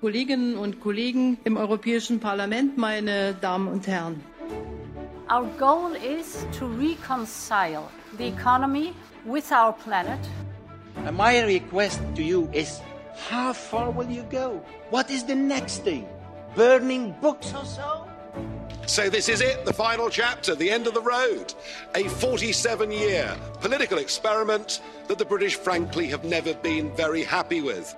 Kolleginnen und Kollegen im Europäischen Parlament, meine Damen und Herren. Our goal is to reconcile the economy with our planet. And my request to you is how far will you go? What is the next thing? Burning books or so? So this is it, the final chapter, the end of the road. A 47-year political experiment that the British frankly have never been very happy with.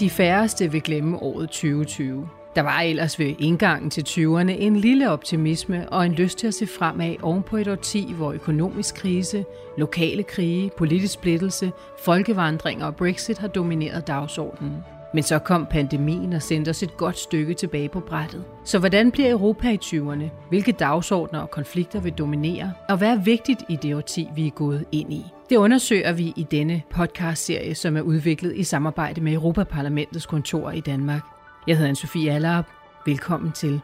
De færreste vil glemme året 2020. Der var ellers ved indgangen til 20'erne en lille optimisme og en lyst til at se fremad oven på et årti, hvor økonomisk krise, lokale krige, politisk splittelse, folkevandringer og Brexit har domineret dagsordenen. Men så kom pandemien og sendte os et godt stykke tilbage på brættet. Så hvordan bliver Europa i 20'erne? Hvilke dagsordner og konflikter vil dominere? Og hvad er vigtigt i det årti, vi er gået ind i? Det undersøger vi i denne podcastserie, som er udviklet i samarbejde med Europaparlamentets kontor i Danmark. Jeg hedder Anne-Sophie Allerup. Velkommen til.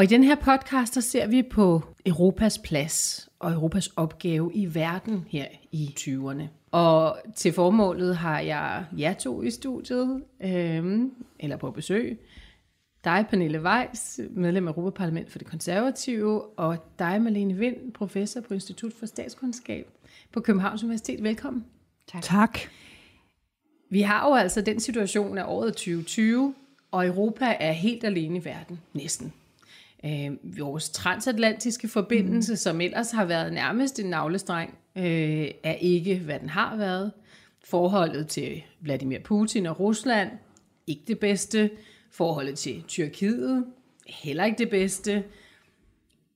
Og i den her podcast, der ser vi på Europas plads og Europas opgave i verden her i 20'erne. Og til formålet har jeg jer to i studiet, øhm, eller på besøg. Dig, Pernille Weiss, medlem af Europaparlament for det konservative, og dig, Malene Vind, professor på Institut for Statskundskab på Københavns Universitet. Velkommen. Tak. tak. Vi har jo altså den situation af året 2020, og Europa er helt alene i verden, næsten. Øh, vores transatlantiske forbindelse, mm. som ellers har været nærmest en navlestreng, øh, er ikke, hvad den har været. Forholdet til Vladimir Putin og Rusland, ikke det bedste. Forholdet til Tyrkiet, heller ikke det bedste.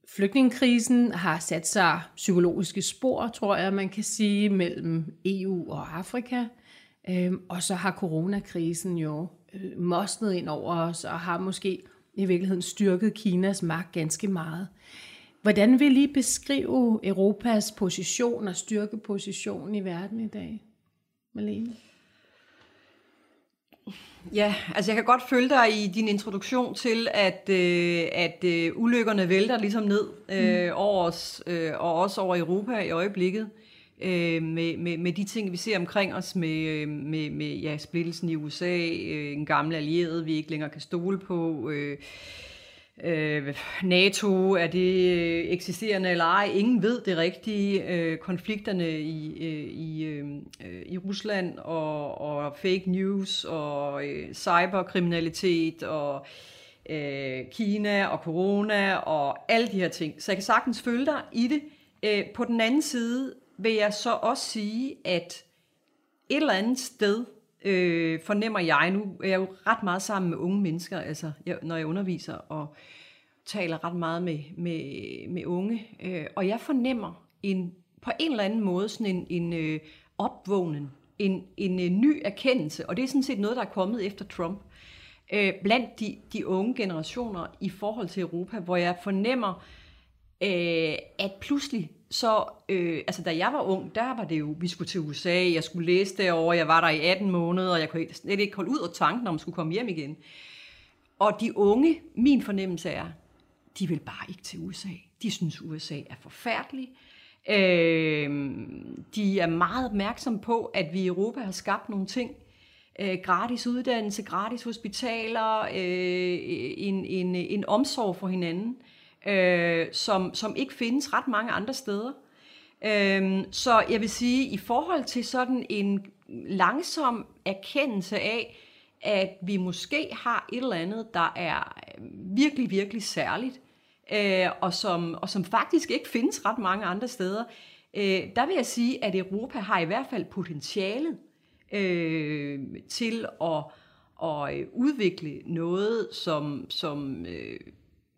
Flygtningekrisen har sat sig psykologiske spor, tror jeg, man kan sige, mellem EU og Afrika. Øhm, og så har coronakrisen jo øh, mosnet ind over os, og har måske i virkeligheden styrket Kinas magt ganske meget. Hvordan vil I beskrive Europas position og styrkeposition i verden i dag, Malene? Ja, altså jeg kan godt følge dig i din introduktion til, at, øh, at øh, ulykkerne vælter ligesom ned øh, mm. over os, øh, og også over Europa i øjeblikket øh, Øh, med, med, med de ting, vi ser omkring os, med, øh, med, med ja, splittelsen i USA, øh, en gammel allieret, vi ikke længere kan stole på, øh, øh, NATO, er det øh, eksisterende eller ej, ingen ved det rigtige, øh, konflikterne i, øh, i, øh, øh, i Rusland, og, og fake news, og øh, cyberkriminalitet, og øh, Kina, og corona, og alle de her ting. Så jeg kan sagtens følge dig i det. Øh, på den anden side vil jeg så også sige, at et eller andet sted øh, fornemmer jeg, nu er jeg jo ret meget sammen med unge mennesker, altså jeg, når jeg underviser og taler ret meget med, med, med unge, øh, og jeg fornemmer en, på en eller anden måde sådan en, en øh, opvågnen, en, en øh, ny erkendelse, og det er sådan set noget, der er kommet efter Trump, øh, blandt de, de unge generationer i forhold til Europa, hvor jeg fornemmer, øh, at pludselig så, øh, altså da jeg var ung, der var det jo, vi skulle til USA, jeg skulle læse derovre, jeg var der i 18 måneder, og jeg kunne slet ikke holde ud af tanken, om jeg skulle komme hjem igen. Og de unge, min fornemmelse er, de vil bare ikke til USA. De synes, USA er forfærdelig. Øh, de er meget opmærksomme på, at vi i Europa har skabt nogle ting, øh, gratis uddannelse, gratis hospitaler, øh, en, en, en omsorg for hinanden, øh, øh, som, som ikke findes ret mange andre steder. Øh, så jeg vil sige, i forhold til sådan en langsom erkendelse af, at vi måske har et eller andet, der er virkelig, virkelig særligt, øh, og, som, og som faktisk ikke findes ret mange andre steder, øh, der vil jeg sige, at Europa har i hvert fald potentialet øh, til at, at udvikle noget, som, som øh,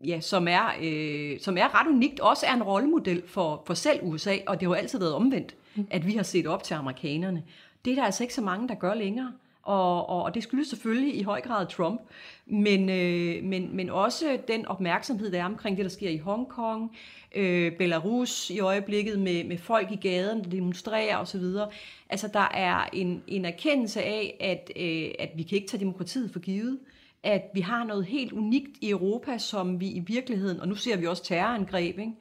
ja, som er, øh, som er ret unikt, også er en rollemodel for, for selv USA, og det har jo altid været omvendt, mm. at vi har set op til amerikanerne. Det er der altså ikke så mange, der gør længere. Og, og, og det skyldes selvfølgelig i høj grad Trump, men, øh, men, men også den opmærksomhed, der er omkring det, der sker i Hongkong, øh, Belarus i øjeblikket med, med folk i gaden, der demonstrerer osv. Altså der er en, en erkendelse af, at, øh, at vi kan ikke tage demokratiet for givet at vi har noget helt unikt i Europa, som vi i virkeligheden, og nu ser vi også terrorangreb, ikke?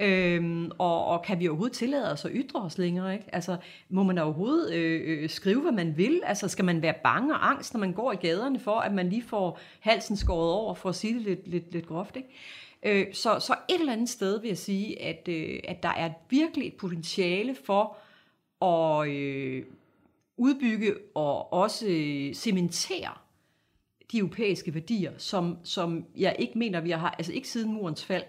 Øhm, og, og kan vi overhovedet tillade os at ytre os længere? Ikke? Altså, må man overhovedet øh, øh, skrive, hvad man vil? Altså, skal man være bange og angst, når man går i gaderne for, at man lige får halsen skåret over, for at sige det lidt, lidt, lidt groft? Ikke? Øh, så, så et eller andet sted vil jeg sige, at, øh, at der er virkelig et potentiale for at øh, udbygge og også øh, cementere de europæiske værdier, som, som jeg ikke mener, vi har, altså ikke siden murens fald,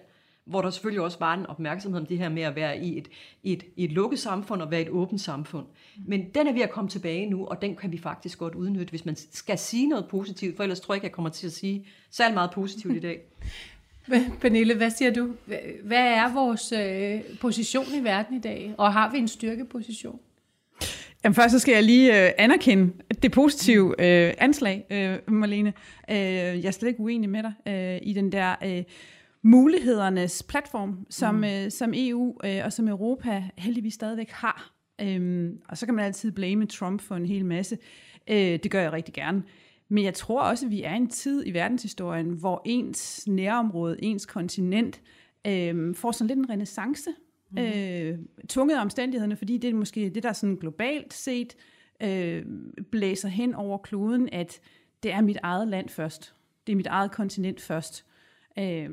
hvor der selvfølgelig også var en opmærksomhed om det her med at være i et, et, et lukket samfund og være et åbent samfund. Men den er ved at komme tilbage nu, og den kan vi faktisk godt udnytte, hvis man skal sige noget positivt, for ellers tror jeg ikke, jeg kommer til at sige særlig meget positivt i dag. Pernille, hvad siger du? Hvad er vores øh, position i verden i dag? Og har vi en styrkeposition? Jamen først så skal jeg lige øh, anerkende det positive øh, anslag, øh, Marlene. Øh, jeg er slet ikke uenig med dig øh, i den der øh, mulighedernes platform, som, mm. øh, som EU øh, og som Europa heldigvis stadigvæk har. Øh, og så kan man altid blame Trump for en hel masse. Øh, det gør jeg rigtig gerne. Men jeg tror også, at vi er i en tid i verdenshistorien, hvor ens nærområde, ens kontinent, øh, får sådan lidt en renaissance. Mm. Øh, tvunget af omstændighederne, fordi det er måske det, der sådan globalt set øh, blæser hen over kloden, at det er mit eget land først. Det er mit eget kontinent først. Øh,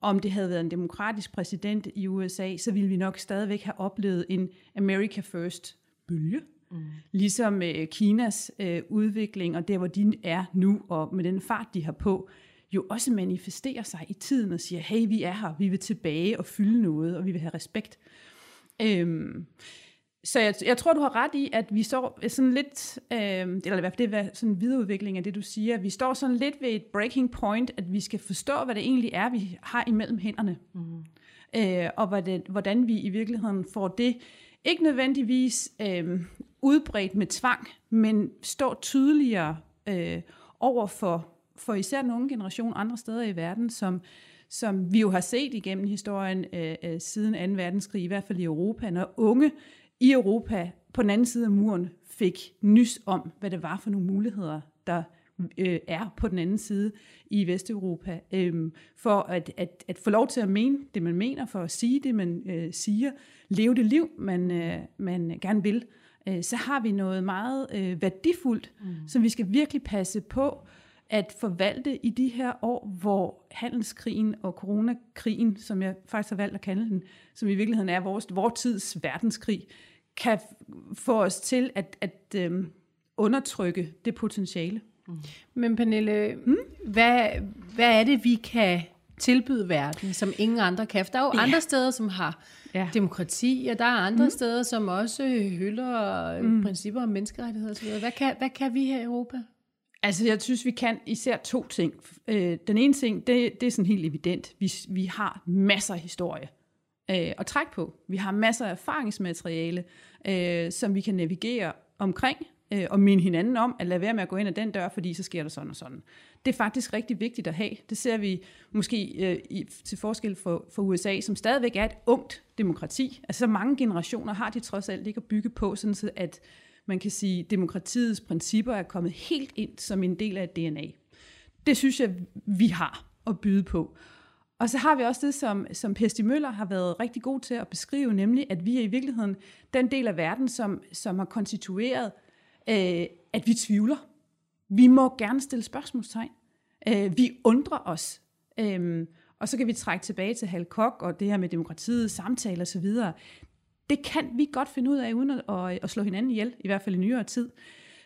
om det havde været en demokratisk præsident i USA, så ville vi nok stadigvæk have oplevet en America First bølge. Mm. Ligesom øh, Kinas øh, udvikling, og der hvor de er nu, og med den fart, de har på, jo også manifesterer sig i tiden og siger, hey, vi er her, vi vil tilbage og fylde noget, og vi vil have respekt. Øhm, så jeg, jeg tror, du har ret i, at vi står sådan lidt, øh, eller i hvert fald det er sådan en videreudvikling af det, du siger, vi står sådan lidt ved et breaking point, at vi skal forstå, hvad det egentlig er, vi har imellem hænderne. Mm. Øh, og hvordan, hvordan vi i virkeligheden får det, ikke nødvendigvis øh, udbredt med tvang, men står tydeligere øh, over for, for især nogle generationer andre steder i verden, som, som vi jo har set igennem historien øh, øh, siden 2. verdenskrig, i hvert fald i Europa, når unge i Europa på den anden side af muren fik nys om, hvad det var for nogle muligheder, der øh, er på den anden side i Vesteuropa, øh, for at, at, at få lov til at mene det, man mener, for at sige det, man øh, siger, leve det liv, man, øh, man gerne vil, øh, så har vi noget meget øh, værdifuldt, mm. som vi skal virkelig passe på at forvalte i de her år, hvor handelskrigen og coronakrigen, som jeg faktisk har valgt at kalde den, som i virkeligheden er vores, vores tids verdenskrig, kan få os til at, at øh, undertrykke det potentiale. Mm. Men Pernille, mm? hvad, hvad er det, vi kan tilbyde verden, som ingen andre kan? For der er jo ja. andre steder, som har ja. demokrati, og der er andre mm. steder, som også hylder mm. principper om menneskerettigheder osv. Hvad kan, hvad kan vi her i Europa? Altså, jeg synes, vi kan især to ting. Øh, den ene ting, det, det er sådan helt evident. Vi, vi har masser af historie øh, at trække på. Vi har masser af erfaringsmateriale, øh, som vi kan navigere omkring, øh, og minde hinanden om, at lade være med at gå ind ad den dør, fordi så sker der sådan og sådan. Det er faktisk rigtig vigtigt at have. Det ser vi måske øh, i, til forskel for, for USA, som stadigvæk er et ungt demokrati. Altså så mange generationer har de trods alt ikke at bygge på, sådan så at man kan sige, at demokratiets principper er kommet helt ind som en del af DNA. Det synes jeg, vi har at byde på. Og så har vi også det, som, som Pesti Møller har været rigtig god til at beskrive, nemlig at vi er i virkeligheden den del af verden, som, som har konstitueret, øh, at vi tvivler. Vi må gerne stille spørgsmålstegn. Øh, vi undrer os. Øh, og så kan vi trække tilbage til Hal Koch og det her med demokratiet, samtaler osv. Det kan vi godt finde ud af, uden at, at, at slå hinanden ihjel, i hvert fald i nyere tid.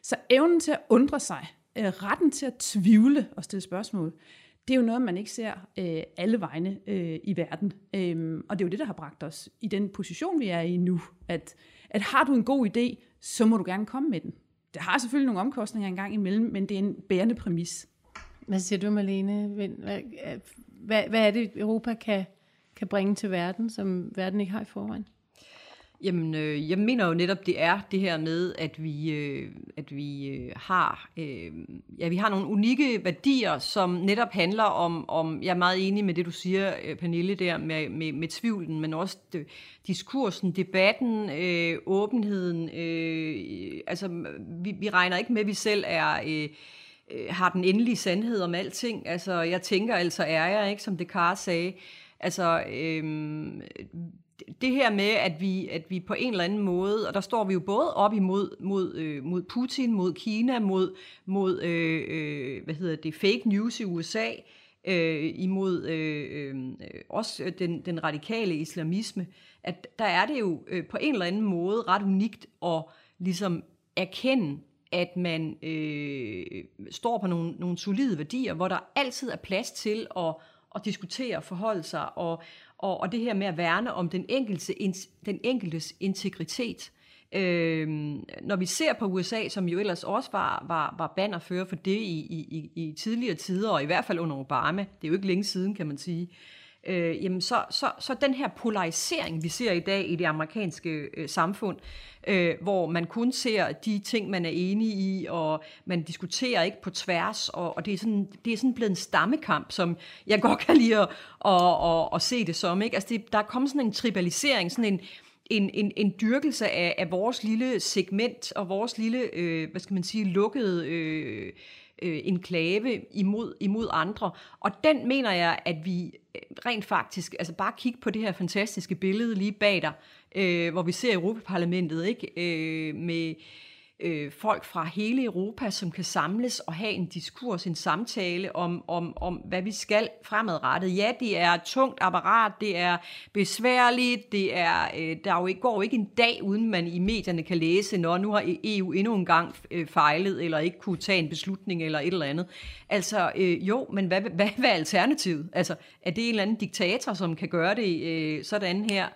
Så evnen til at undre sig, øh, retten til at tvivle og stille spørgsmål, det er jo noget, man ikke ser øh, alle vegne øh, i verden. Øhm, og det er jo det, der har bragt os i den position, vi er i nu. At, at har du en god idé, så må du gerne komme med den. Det har selvfølgelig nogle omkostninger engang imellem, men det er en bærende præmis. Hvad siger du, Malene? Hvad, hvad, hvad er det, Europa kan, kan bringe til verden, som verden ikke har i forvejen? Jamen, øh, jeg mener jo netop, det er det her med, at vi, øh, at vi øh, har, øh, ja, vi har nogle unikke værdier, som netop handler om, om, jeg er meget enig med det, du siger, øh, Pernille, der med, med, med tvivlen, men også de, diskursen, debatten, øh, åbenheden. Øh, altså, vi, vi regner ikke med, at vi selv er... Øh, øh, har den endelige sandhed om alting. Altså, jeg tænker, altså er jeg, ikke, som Descartes sagde. Altså, øhm, det her med, at vi, at vi på en eller anden måde, og der står vi jo både op imod mod, øh, mod Putin, mod Kina, mod, mod øh, øh hvad hedder det, fake news i USA, øh, imod øh, øh, også den, den radikale islamisme, at der er det jo øh, på en eller anden måde ret unikt at ligesom erkende, at man øh, står på nogle, nogle solide værdier, hvor der altid er plads til at, at diskutere, forholde sig, og, og, og det her med at værne om den, enkelte, den enkeltes integritet. Øh, når vi ser på USA, som jo ellers også var, var, var bannerfører for det i, i, i tidligere tider, og i hvert fald under Obama, det er jo ikke længe siden, kan man sige, øh, øh, jamen så, så, så den her polarisering, vi ser i dag i det amerikanske øh, samfund, øh, hvor man kun ser de ting, man er enig i, og man diskuterer ikke på tværs, og, og det, er sådan, det er sådan blevet en stammekamp, som jeg godt kan lide at, at, at, at se det som. Ikke? Altså det, der er kommet sådan en tribalisering, sådan en, en, en, en dyrkelse af, af vores lille segment og vores lille, øh, hvad skal man sige, lukkede øh, øh, enklave imod, imod andre. Og den mener jeg, at vi rent faktisk, altså bare kig på det her fantastiske billede lige bag dig, øh, hvor vi ser Europaparlamentet, ikke? Øh, med øh, folk fra hele Europa, som kan samles og have en diskurs, en samtale om, om, om hvad vi skal fremadrettet. Ja, det er et tungt apparat, det er besværligt, det er, øh, der jo ikke, går jo ikke en dag, uden man i medierne kan læse, når nu har EU endnu en gang øh, fejlet, eller ikke kunne tage en beslutning, eller et eller andet. Altså, øh, jo, men hvad, hvad, hvad er alternativet? Altså, er det en eller anden diktator, som kan gøre det øh, sådan her?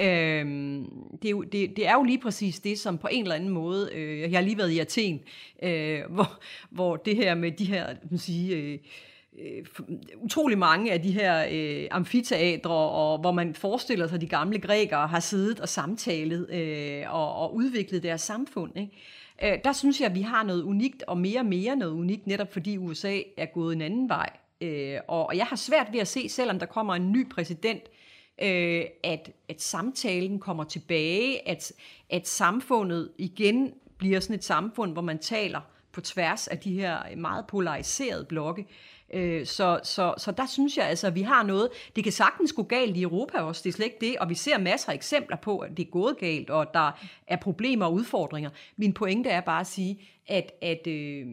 Øhm, det, er jo, det, det er jo lige præcis det, som på en eller anden måde, øh, jeg har lige været i Athen, øh, hvor, hvor det her med de her, man sige, øh, øh utrolig mange af de her øh, amfiteatre, og hvor man forestiller sig, at de gamle grækere har siddet og samtalet øh, og, og udviklet deres samfund. Ikke? Øh, der synes jeg, at vi har noget unikt, og mere og mere noget unikt, netop fordi USA er gået en anden vej. Øh, og, og jeg har svært ved at se, selvom der kommer en ny præsident, øh, øh, at, at samtalen kommer tilbage, at, at samfundet igen bliver sådan et samfund, hvor man taler på tværs af de her meget polariserede blokke. Øh, så, så, så der synes jeg altså, at vi har noget. Det kan sagtens gå galt i Europa også, det er slet ikke det, og vi ser masser af eksempler på, at det er gået galt, og der er problemer og udfordringer. Min pointe er bare at sige, at, at øh,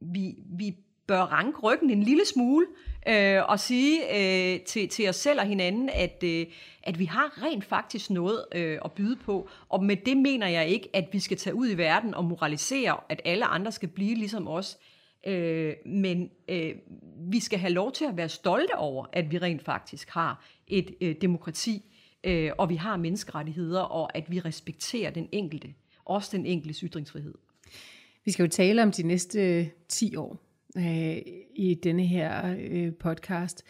vi, vi bør ranke ryggen en lille smule øh, og sige øh, til, til os selv og hinanden, at, øh, at vi har rent faktisk noget øh, at byde på. Og med det mener jeg ikke, at vi skal tage ud i verden og moralisere, at alle andre skal blive ligesom os. Øh, men øh, vi skal have lov til at være stolte over, at vi rent faktisk har et øh, demokrati, øh, og vi har menneskerettigheder, og at vi respekterer den enkelte, også den enkeltes ytringsfrihed. Vi skal jo tale om de næste øh, 10 år øh, i denne her øh, podcast.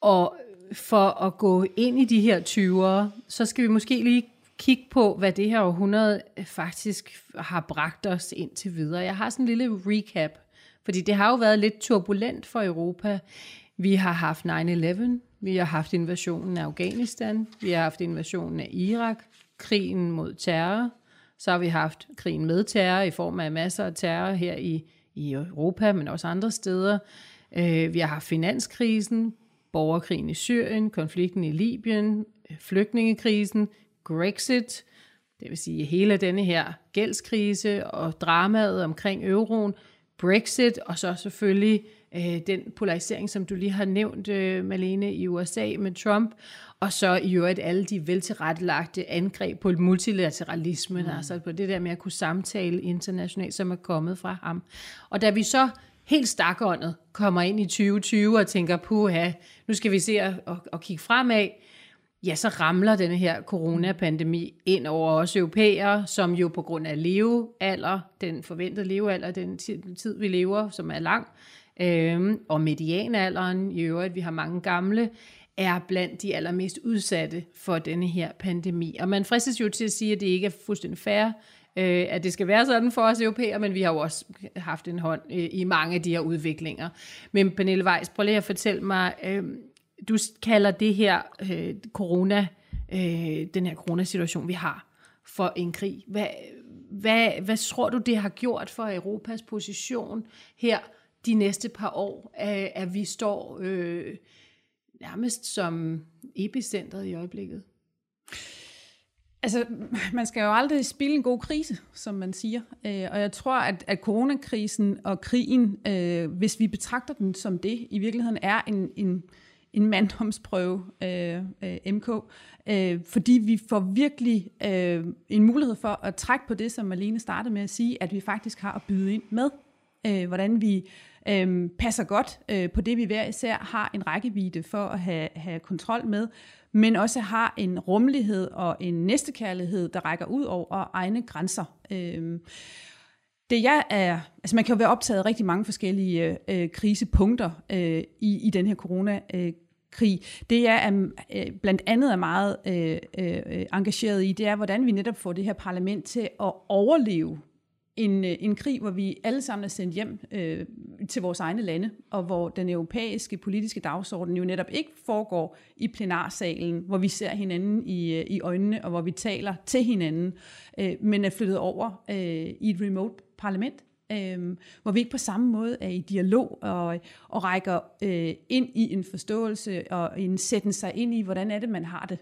Og for at gå ind i de her 20'ere, så skal vi måske lige kigge på, hvad det her århundrede faktisk har bragt os indtil videre. Jeg har sådan en lille recap, fordi det har jo været lidt turbulent for Europa. Vi har haft 9-11, vi har haft invasionen af Afghanistan, vi har haft invasionen af Irak, krigen mod terror, så har vi haft krigen med terror i form af masser af terror her i i Europa, men også andre steder. Øh, vi har haft finanskrisen, borgerkrigen i Syrien, konflikten i Libyen, øh, flygtningekrisen, Brexit, det vil sige hele denne her gældskrise og dramaet omkring euroen, Brexit, og så selvfølgelig øh, den polarisering, som du lige har nævnt, øh, Malene, i USA med Trump, og så i øvrigt alle de veltilrettelagte angreb på multilateralismen, mm. altså på det der med at kunne samtale internationalt, som er kommet fra ham. Og da vi så helt stakåndet kommer ind i 2020 og tænker, puha, nu skal vi se og, og kigge fremad, ja, så ramler denne her coronapandemi ind over os europæere, som jo på grund af levealder, den forventede levealder, den tid, vi lever, som er lang, øhm, og medianalderen i øvrigt, vi har mange gamle, er blandt de allermest udsatte for denne her pandemi. Og man fristes jo til at sige, at det ikke er fuldstændig fair, øh, at det skal være sådan for os europæer, men vi har jo også haft en hånd øh, i mange af de her udviklinger. Men Pernille Weiss, prøv lige at fortælle mig, øh, du kalder det her øh, corona, øh, den her coronasituation, vi har, for en krig. Hvad, hvad, hvad tror du, det har gjort for Europas position her de næste par år, at, at vi står øh, nærmest som epicentret i øjeblikket. Altså, man skal jo aldrig spille en god krise, som man siger. Øh, og jeg tror, at, at coronakrisen og krigen, øh, hvis vi betragter den som det, i virkeligheden er en, en, en manddomsprøve, øh, øh, MK, øh, fordi vi får virkelig øh, en mulighed for at trække på det, som Malene startede med at sige, at vi faktisk har at byde ind med, øh, hvordan vi øh, passer godt øh, på det, vi hver især har en rækkevidde for at have, have kontrol med, men også har en rummelighed og en næstekærlighed, der rækker ud over egne grænser. Øh, det jeg er, altså man kan jo være optaget af rigtig mange forskellige øh, krisepunkter øh, i, i den her corona øh, krig. Det jeg er øh, blandt andet er meget øh, øh, engageret i, det er, hvordan vi netop får det her parlament til at overleve en, øh, en krig, hvor vi alle sammen er sendt hjem øh, til vores egne lande, og hvor den europæiske politiske dagsorden jo netop ikke foregår i plenarsalen, hvor vi ser hinanden i, øh, i øjnene, og hvor vi taler til hinanden, øh, men er flyttet over øh, i et remote parlament, øh, hvor vi ikke på samme måde er i dialog og, og rækker øh, ind i en forståelse og en sætten sig ind i, hvordan er det, man har det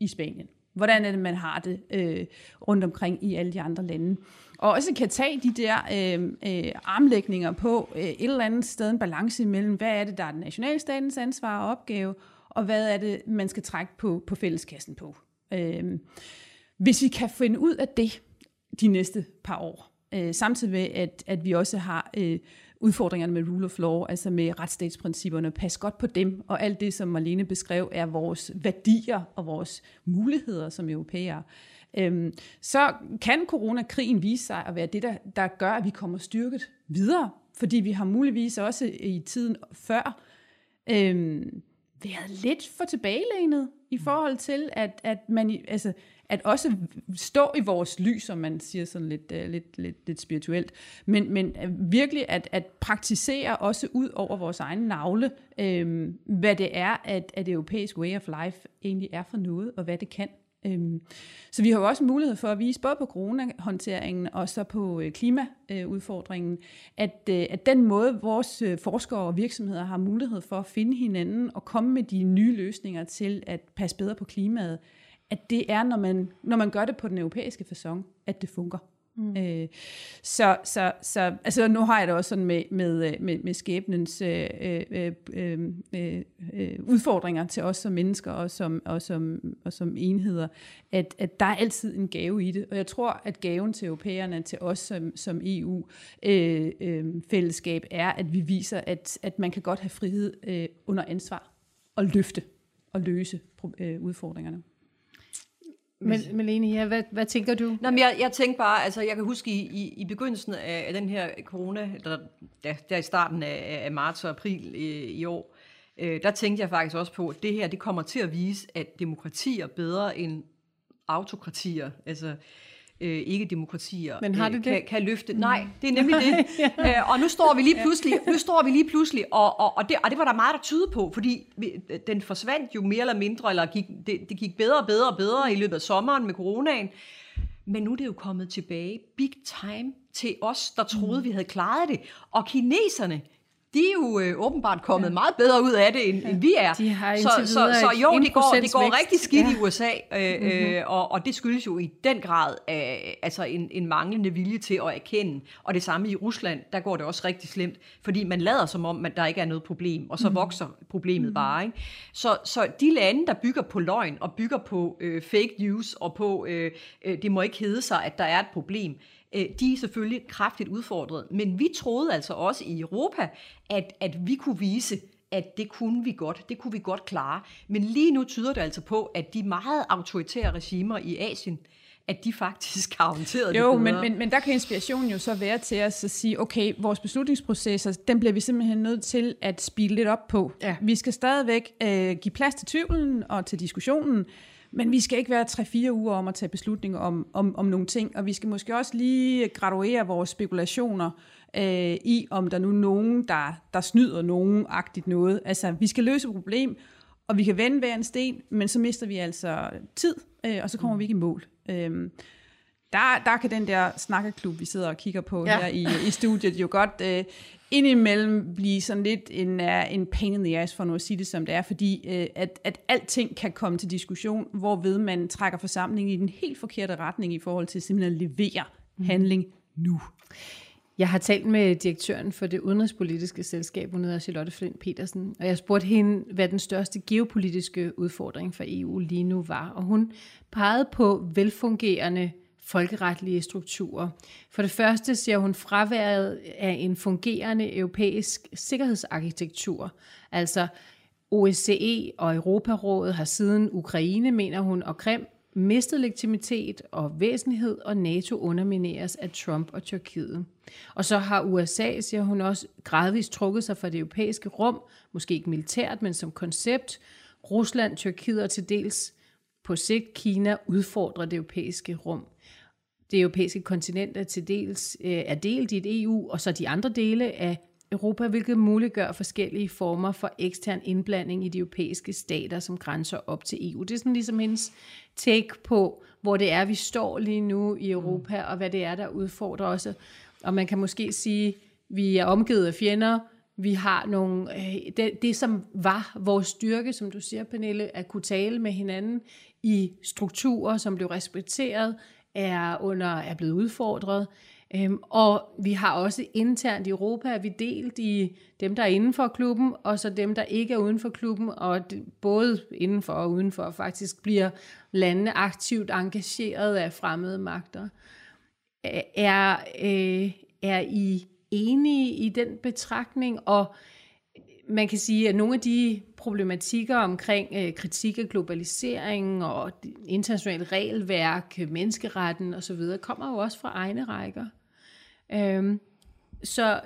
i Spanien. Hvordan er det, man har det øh, rundt omkring i alle de andre lande. Og også kan tage de der øh, øh, armlægninger på øh, et eller andet sted, en balance imellem, hvad er det, der er den nationalstatens ansvar og opgave, og hvad er det, man skal trække på, på fælleskassen på. Øh, hvis vi kan finde ud af det de næste par år, øh, samtidig med, at, at vi også har øh, udfordringerne med rule of law, altså med retsstatsprincipperne. Pas godt på dem, og alt det, som Marlene beskrev, er vores værdier og vores muligheder som europæere. Øhm, så kan coronakrigen vise sig at være det, der, der gør, at vi kommer styrket videre, fordi vi har muligvis også i tiden før øhm, været lidt for tilbagelænet i forhold til, at, at man, altså, at også stå i vores lys, som man siger sådan lidt, uh, lidt, lidt, lidt spirituelt, men, men virkelig at, at praktisere også ud over vores egen navle, øhm, hvad det er, at, at det europæiske way of life egentlig er for noget, og hvad det kan. Øhm, så vi har jo også mulighed for at vise både på coronahåndteringen og så på øh, klimaudfordringen, at, øh, at den måde vores øh, forskere og virksomheder har mulighed for at finde hinanden og komme med de nye løsninger til at passe bedre på klimaet, at det er, når man, når man gør det på den europæiske façon, at det fungerer. Mm. Øh, så, så, så altså nu har jeg det også sådan med, med, øh, med, med skæbnens øh, øh, øh, øh, øh, udfordringer til os som mennesker og som, og som, og som enheder, at, at der er altid en gave i det. Og jeg tror, at gaven til europæerne, til os som, som EU-fællesskab, øh, øh, er, at vi viser, at, at man kan godt have frihed øh, under ansvar og løfte og løse øh, udfordringerne. Men, Melene, ja, hvad, hvad tænker du? Nå, men jeg, jeg tænker bare, altså jeg kan huske i, i, i begyndelsen af, af den her corona, eller der, der i starten af, af marts og april i, i år, øh, der tænkte jeg faktisk også på, at det her det kommer til at vise, at demokratier er bedre end autokratier. Altså, øh, ikke-demokratier Men har det øh, kan, det? kan løfte. Nej, det er nemlig det. ja. øh, og nu står vi lige pludselig, nu står vi lige pludselig, og, og, og, det, og det var der meget, der tyder på, fordi vi, den forsvandt jo mere eller mindre, eller gik, det, det gik bedre og bedre og bedre i løbet af sommeren med coronaen. Men nu er det jo kommet tilbage big time til os, der troede, mm. vi havde klaret det. Og kineserne, de er jo øh, åbenbart kommet ja. meget bedre ud af det, end, ja. end vi er. De har så, så, så jo, det går, det går vækst. rigtig skidt ja. i USA, øh, mm-hmm. øh, og, og det skyldes jo i den grad øh, altså en, en manglende vilje til at erkende. Og det samme i Rusland, der går det også rigtig slemt, fordi man lader som om, at der ikke er noget problem, og så mm. vokser problemet mm. bare. Ikke? Så, så de lande, der bygger på løgn, og bygger på øh, fake news, og på, øh, øh, det må ikke hedde sig, at der er et problem, de er selvfølgelig kraftigt udfordret. Men vi troede altså også i Europa, at, at vi kunne vise, at det kunne vi godt, det kunne vi godt klare. Men lige nu tyder det altså på, at de meget autoritære regimer i Asien, at de faktisk har håndteret jo, det men, men, men der kan inspirationen jo så være til os at sige, okay, vores beslutningsprocesser, den bliver vi simpelthen nødt til at spille lidt op på. Ja. Vi skal stadigvæk øh, give plads til tvivlen og til diskussionen, men vi skal ikke være 3-4 uger om at tage beslutninger om, om, om nogle ting, og vi skal måske også lige graduere vores spekulationer øh, i, om der nu er nogen, der, der snyder nogen-agtigt noget. Altså, vi skal løse et problem, og vi kan vende hver en sten, men så mister vi altså tid, øh, og så kommer vi ikke i mål. Øh, der, der kan den der snakkeklub, vi sidder og kigger på ja. her i, i studiet, jo godt øh, indimellem blive sådan lidt en, uh, en pain in the ass, for nu at sige det som det er, fordi uh, at, at alting kan komme til diskussion, hvorved man trækker forsamlingen i den helt forkerte retning i forhold til simpelthen at levere mm. handling nu. Jeg har talt med direktøren for det udenrigspolitiske selskab, hun hedder Charlotte Flint Petersen, og jeg spurgte hende, hvad den største geopolitiske udfordring for EU lige nu var, og hun pegede på velfungerende folkeretlige strukturer. For det første ser hun fraværet af en fungerende europæisk sikkerhedsarkitektur, altså OSCE og Europarådet har siden Ukraine, mener hun, og Krim mistet legitimitet og væsenhed, og NATO undermineres af Trump og Tyrkiet. Og så har USA, siger hun også, gradvist trukket sig fra det europæiske rum, måske ikke militært, men som koncept. Rusland, Tyrkiet og til dels på sigt Kina udfordrer det europæiske rum. Det europæiske kontinent er til dels øh, er delt i et EU, og så de andre dele af Europa, hvilket muliggør forskellige former for ekstern indblanding i de europæiske stater, som grænser op til EU. Det er sådan ligesom hendes take på, hvor det er, vi står lige nu i Europa, mm. og hvad det er, der udfordrer os. Og man kan måske sige, vi er omgivet af fjender, vi har nogle, øh, det, det, som var vores styrke, som du siger, Pernille, at kunne tale med hinanden i strukturer, som blev respekteret, er, under, er blevet udfordret. Øhm, og vi har også internt i Europa, at vi delt i dem, der er inden for klubben, og så dem, der ikke er uden for klubben, og det, både indenfor og udenfor faktisk bliver landene aktivt engageret af fremmede magter. Er, øh, er I enige i den betragtning, og man kan sige, at nogle af de problematikker omkring øh, kritik af globalisering og internationalt regelværk, øh, menneskeretten osv., kommer jo også fra egne rækker. Øhm, så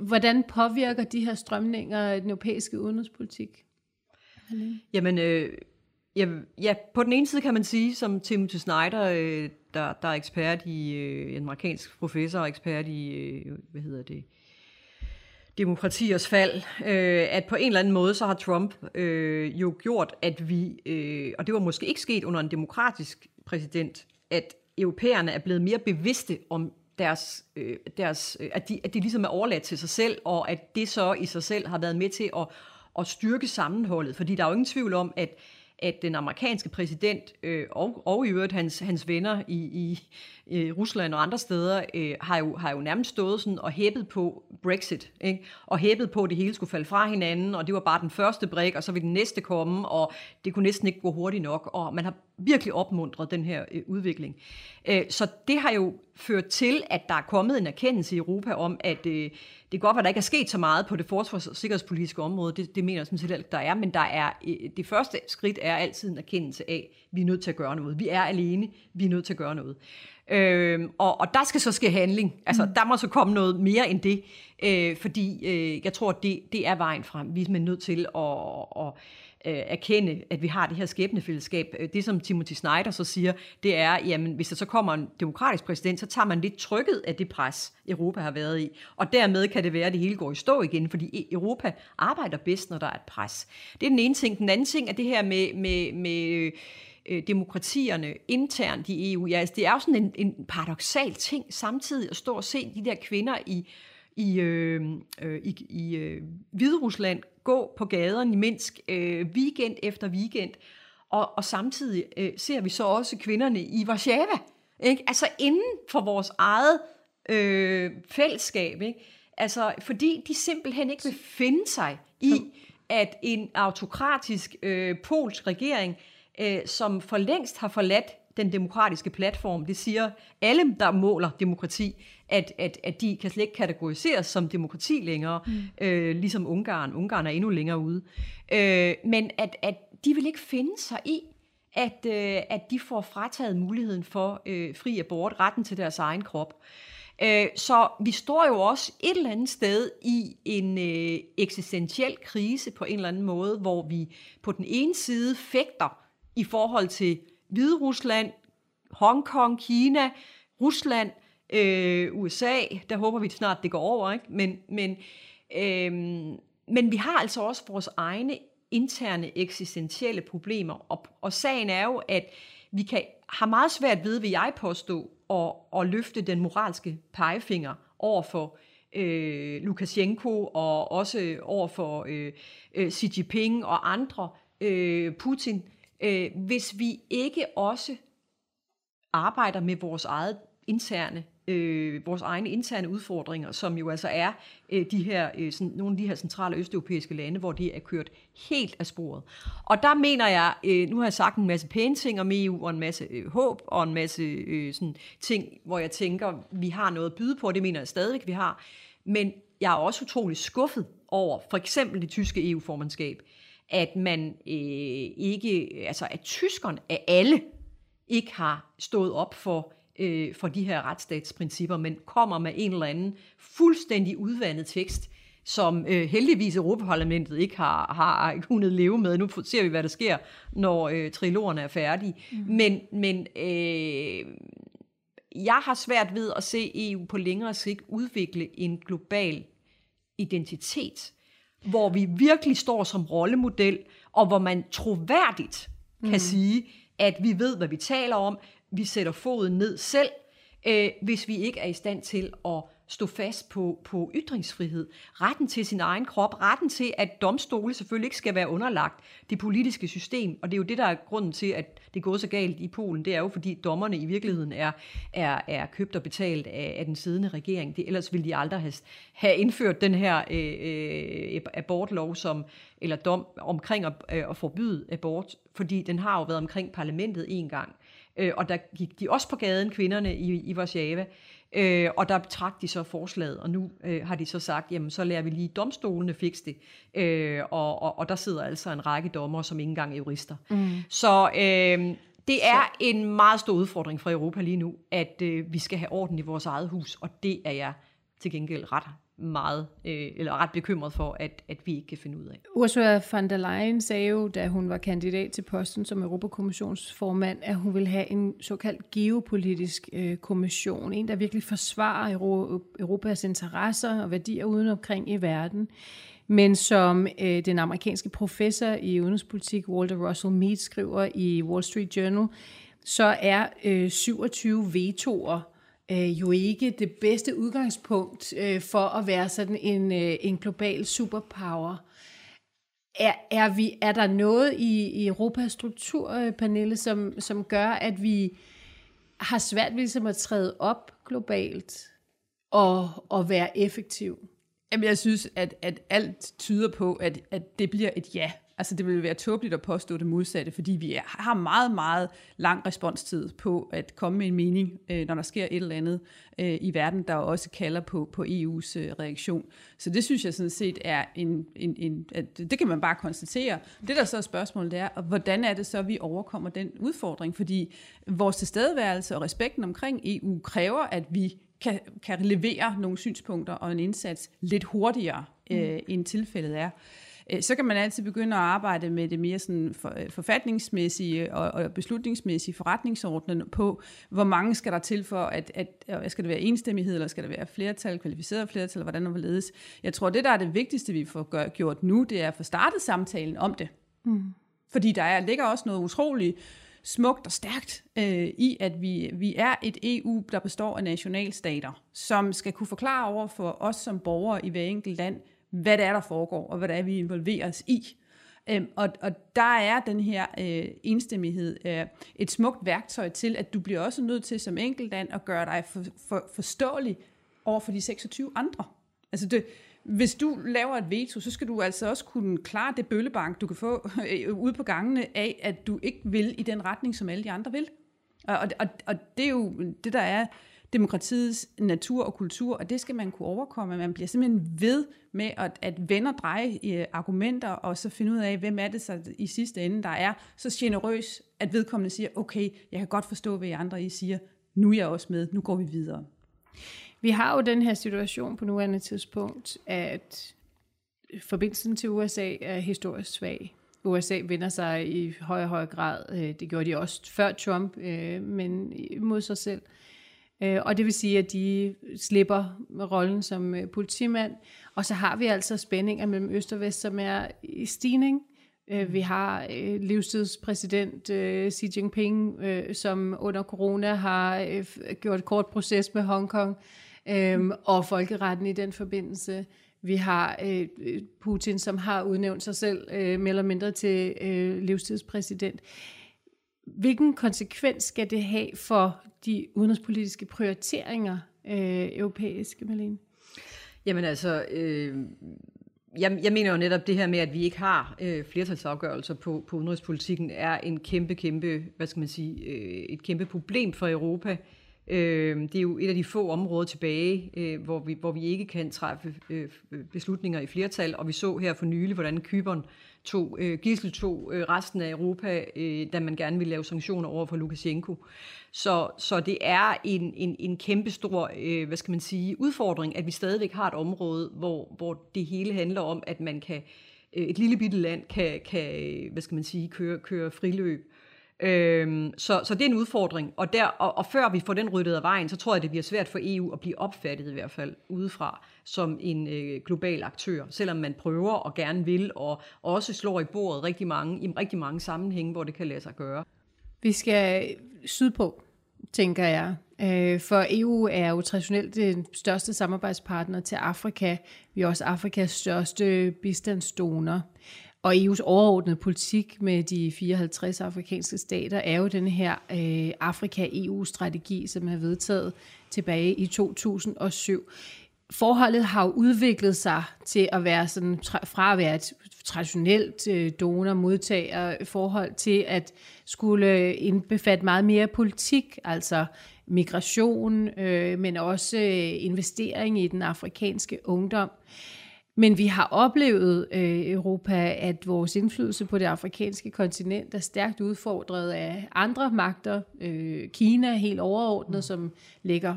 hvordan påvirker de her strømninger den europæiske udenrigspolitik? Jamen, øh, ja, ja, på den ene side kan man sige, som Timothy Snyder, øh, der, der er ekspert i, øh, en amerikansk professor og ekspert i, øh, hvad hedder det, demokratiers fald, øh, at på en eller anden måde, så har Trump øh, jo gjort, at vi, øh, og det var måske ikke sket under en demokratisk præsident, at europæerne er blevet mere bevidste om deres, øh, deres øh, at, de, at de ligesom er overladt til sig selv, og at det så i sig selv har været med til at, at styrke sammenholdet. Fordi der er jo ingen tvivl om, at at den amerikanske præsident øh, og, og i øvrigt hans, hans venner i, i, i Rusland og andre steder øh, har, jo, har jo nærmest stået sådan og hæppet på Brexit, ikke? og hæppet på, at det hele skulle falde fra hinanden, og det var bare den første brik, og så vil den næste komme, og det kunne næsten ikke gå hurtigt nok, og man har virkelig opmuntret den her øh, udvikling. Øh, så det har jo ført til, at der er kommet en erkendelse i Europa om, at øh, det kan godt være, at der ikke er sket så meget på det forsvars- og sikkerhedspolitiske område, det, det mener jeg sådan set at der er, men der er, øh, det første skridt er altid en erkendelse af, at vi er nødt til at gøre noget. Vi er alene, vi er nødt til at gøre noget. Øh, og, og der skal så ske handling. Altså, mm. der må så komme noget mere end det, øh, fordi øh, jeg tror, det, det er vejen frem. Vi er nødt til at, at, øh, erkende, at vi har det her skæbnefællesskab. Øh, det, som Timothy Snyder så siger, det er, jamen, hvis der så kommer en demokratisk præsident, så tager man lidt trykket af det pres, Europa har været i. Og dermed kan det være, at det hele går i stå igen, fordi e- Europa arbejder bedst, når der er et pres. Det er den ene ting. Den anden ting er det her med, med, med øh, demokratierne internt i EU. Ja, altså, det er jo sådan en, en paradoxal ting samtidig at stå og se de der kvinder i i, øh, øh, i, i øh, Hviderusland gå på gaderne i Minsk øh, weekend efter weekend, og, og samtidig øh, ser vi så også kvinderne i Warszawa, ikke? altså inden for vores eget øh, fællesskab, ikke? Altså, fordi de simpelthen ikke vil finde sig i, at en autokratisk øh, polsk regering, øh, som for længst har forladt den demokratiske platform. Det siger alle, der måler demokrati, at, at, at de kan slet ikke kategoriseres som demokrati længere, mm. øh, ligesom Ungarn. Ungarn er endnu længere ude. Øh, men at, at de vil ikke finde sig i, at, øh, at de får frataget muligheden for øh, fri abort, retten til deres egen krop. Øh, så vi står jo også et eller andet sted i en øh, eksistentiel krise på en eller anden måde, hvor vi på den ene side fægter i forhold til Hvide Rusland, Hongkong, Kina, Rusland, øh, USA, der håber vi snart, det går over, ikke? Men, men, øh, men vi har altså også vores egne interne eksistentielle problemer, og, og sagen er jo, at vi kan, har meget svært ved, vil jeg påstå, at, at løfte den moralske pegefinger over for øh, Lukashenko og også over for øh, øh, Xi Jinping og andre, øh, Putin, øh, hvis vi ikke også arbejder med vores eget interne øh, vores egne interne udfordringer, som jo altså er øh, de her, øh, sådan, nogle af de her centrale østeuropæiske lande, hvor det er kørt helt af sporet. Og der mener jeg, øh, nu har jeg sagt en masse pæne ting om EU, og en masse øh, håb, og en masse øh, sådan, ting, hvor jeg tænker, vi har noget at byde på, det mener jeg stadigvæk, vi har. Men jeg er også utrolig skuffet over for eksempel det tyske EU-formandskab, at man øh, ikke, altså at tyskerne af alle ikke har stået op for øh, for de her retsstatsprincipper, men kommer med en eller anden fuldstændig udvandet tekst, som øh, heldigvis Europaparlamentet ikke har, har kunnet leve med. Nu ser vi, hvad der sker, når øh, trilogerne er færdige. Mm. Men, men øh, jeg har svært ved at se EU på længere sigt udvikle en global identitet, hvor vi virkelig står som rollemodel, og hvor man troværdigt kan mm. sige, at vi ved, hvad vi taler om, vi sætter foden ned selv, øh, hvis vi ikke er i stand til at stå fast på, på ytringsfrihed, retten til sin egen krop, retten til, at domstole selvfølgelig ikke skal være underlagt det politiske system, og det er jo det, der er grunden til, at det går så galt i Polen, det er jo, fordi dommerne i virkeligheden er, er, er købt og betalt af, af den siddende regering. Det, ellers ville de aldrig have, have indført den her øh, øh abortlov, som, eller dom omkring at, øh, at forbyde abort, fordi den har jo været omkring parlamentet en gang. Øh, og der gik de også på gaden, kvinderne i, i Warszawa, øh, og der trak de så forslaget, og nu øh, har de så sagt, jamen så lærer vi lige domstolene fikse det, øh, og, og, og der sidder altså en række dommer, som ikke engang er jurister. Mm. Så øh, det er så. en meget stor udfordring for Europa lige nu, at øh, vi skal have orden i vores eget hus, og det er jeg til gengæld ret meget, øh, eller ret bekymret for, at, at vi ikke kan finde ud af. Ursula von der Leyen sagde jo, da hun var kandidat til posten som Europakommissionsformand, at hun vil have en såkaldt geopolitisk øh, kommission. En, der virkelig forsvarer Euro- Europas interesser og værdier uden omkring i verden. Men som øh, den amerikanske professor i udenrigspolitik, Walter Russell Mead, skriver i Wall Street Journal, så er øh, 27 vetoer øh, jo ikke det bedste udgangspunkt øh, for at være sådan en, øh, en global superpower. Er, er, vi, er der noget i, i Europas strukturpanel, øh, som, som gør, at vi har svært ved ligesom at træde op globalt og, og være effektiv? Jamen, jeg synes, at, at alt tyder på, at, at det bliver et ja. Altså det vil være tåbeligt at påstå det modsatte, fordi vi har meget, meget lang responstid på at komme med en mening, øh, når der sker et eller andet øh, i verden, der også kalder på, på EU's øh, reaktion. Så det synes jeg sådan set er en, en, en at det kan man bare konstatere. Det der så er spørgsmålet er, hvordan er det så, at vi overkommer den udfordring? Fordi vores tilstedeværelse og respekten omkring EU kræver, at vi kan, kan levere nogle synspunkter og en indsats lidt hurtigere, øh, mm. end tilfældet er. Øh, så kan man altid begynde at arbejde med det mere sådan øh, forfatningsmæssige og, beslutningsmæssige forretningsordnen på, hvor mange skal der til for, at, at skal det være enstemmighed, eller skal det være flertal, kvalificeret flertal, hvordan det ledes. Jeg tror, det der er det vigtigste, vi får gjort nu, det er at få startet samtalen om det. Mm. Fordi der er, ligger også noget utroligt smukt og stærkt øh, i, at vi, vi er et EU, der består af nationalstater, som skal kunne forklare over for os som borgere i hver enkelt land, hvad det er, der foregår, og hvad det er, vi involverer os i. Øhm, og, og der er den her øh, enstemmighed øh, et smukt værktøj til, at du bliver også nødt til som enkeltland at gøre dig for, for, forståelig over for de 26 andre. Altså det, hvis du laver et veto, så skal du altså også kunne klare det bøllebank, du kan få øh, ude på gangene af, at du ikke vil i den retning, som alle de andre vil. Og, og, og det er jo det, der er demokratiets natur og kultur, og det skal man kunne overkomme. Man bliver simpelthen ved med at, at vende og dreje øh, argumenter, og så finde ud af, hvem er det så i sidste ende, der er så generøs, at vedkommende siger, okay, jeg kan godt forstå, hvad I andre I siger, nu er jeg også med, nu går vi videre. Vi har jo den her situation på nuværende tidspunkt, at forbindelsen til USA er historisk svag. USA vender sig i højere og højere grad, øh, det gjorde de også før Trump, øh, men mod sig selv. Øh, og det vil sige, at de slipper rollen som øh, politimand. Og så har vi altså spændinger mellem øst og vest, som er i stigning. Øh, vi har livstidspræsident Xi Jinping, som under corona har gjort kort proces med Hongkong. øhm, og folkeretten i den forbindelse. Vi har øh, Putin, som har udnævnt sig selv øh, mere eller mindre til øh, livstidspræsident. Hvilken konsekvens skal det have for de udenrigspolitiske prioriteringer øh, europæiske, Malene? Jamen altså, øh, jeg, jeg mener jo netop det her med, at vi ikke har øh, flertalsafgørelser på, på udenrigspolitikken, er en kæmpe, kæmpe, hvad skal man sige, øh, et kæmpe problem for Europa. Øh, det er jo et af de få områder tilbage, øh, hvor, vi, hvor vi ikke kan træffe øh, beslutninger i flertal, og vi så her for nylig, hvordan Kyberen tog, øh, gissel tog øh, resten af Europa, øh, da man gerne ville lave sanktioner over for Lukashenko. Så, så det er en, en, en kæmpe stor, øh, hvad skal man sige, udfordring, at vi stadigvæk har et område, hvor, hvor det hele handler om, at man kan, øh, et lille bitte land kan, kan hvad skal man sige, køre, køre friløb. Øhm, så, så det er en udfordring, og, der, og, og før vi får den ryddet af vejen, så tror jeg, det bliver svært for EU at blive opfattet i hvert fald udefra som en øh, global aktør, selvom man prøver og gerne vil, og også slår i bordet rigtig mange, i rigtig mange sammenhænge, hvor det kan lade sig gøre. Vi skal sydpå, tænker jeg. Øh, for EU er jo traditionelt den største samarbejdspartner til Afrika. Vi er også Afrikas største bistandsdonor. Og EU's overordnede politik med de 54 afrikanske stater er jo den her øh, Afrika-EU-strategi, som er vedtaget tilbage i 2007. Forholdet har jo udviklet sig til at være sådan, fra at være et traditionelt øh, donor-modtager forhold til at skulle øh, indbefatte meget mere politik, altså migration, øh, men også øh, investering i den afrikanske ungdom. Men vi har oplevet øh, Europa, at vores indflydelse på det afrikanske kontinent er stærkt udfordret af andre magter. Øh, Kina helt overordnet, som lægger